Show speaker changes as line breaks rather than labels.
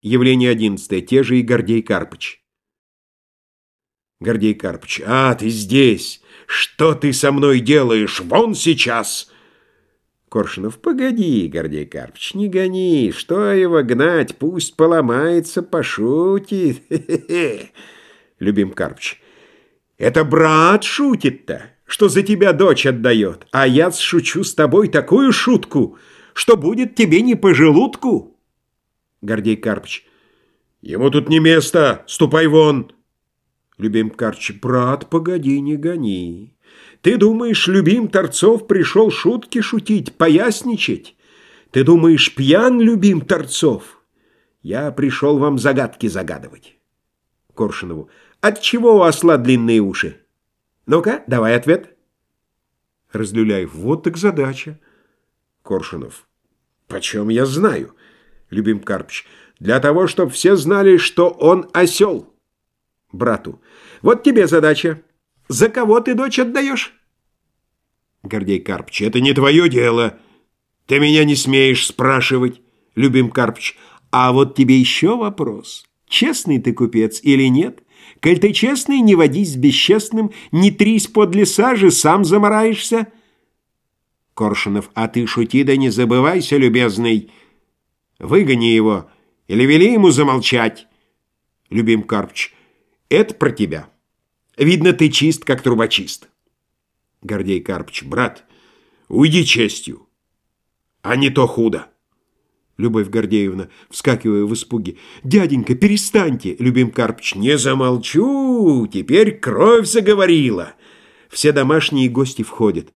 Явление одиннадцатое. Те же и Гордей Карпыч. Гордей Карпыч. А, ты здесь! Что ты со мной делаешь? Вон сейчас! Коршунов. Погоди, Гордей Карпыч, не гони. Что его гнать? Пусть поломается, пошутит. Любим Карпыч. Это брат шутит-то, что за тебя дочь отдает. А я шучу с тобой такую шутку, что будет тебе не по желудку. Гордей Карпыч. Ему тут не место, ступай вон. Любим Карпыч. Брат, погоди, не гони. Ты думаешь, любим Торцов пришел шутки шутить, поясничать? Ты думаешь, пьян любим Торцов? Я пришел вам загадки загадывать. Коршунову. От чего у осла длинные уши? Ну-ка, давай ответ. Разлюляев. Вот так задача. Коршунов. Почем я знаю? Любим Карпыч. Для того, чтобы все знали, что он осел. Брату. Вот тебе задача. За кого ты дочь отдаешь? Гордей Карпыч. Это не твое дело. Ты меня не смеешь спрашивать. Любим Карпыч. А вот тебе еще вопрос. Честный ты купец или нет? Коль ты честный, не водись с бесчестным, не трись подле сажи, сам замораешься. Коршунов. А ты шути да не забывайся, любезный. Выгони его или вели ему замолчать. Любим Карпыч, это про тебя. Видно, ты чист, как трубочист. Гордей Карпыч, брат, уйди честью, а не то худо. Любовь Гордеевна, вскакивая в испуге. «Дяденька, перестаньте!» Любим Карпыч. «Не замолчу! Теперь кровь заговорила!» Все домашние гости входят.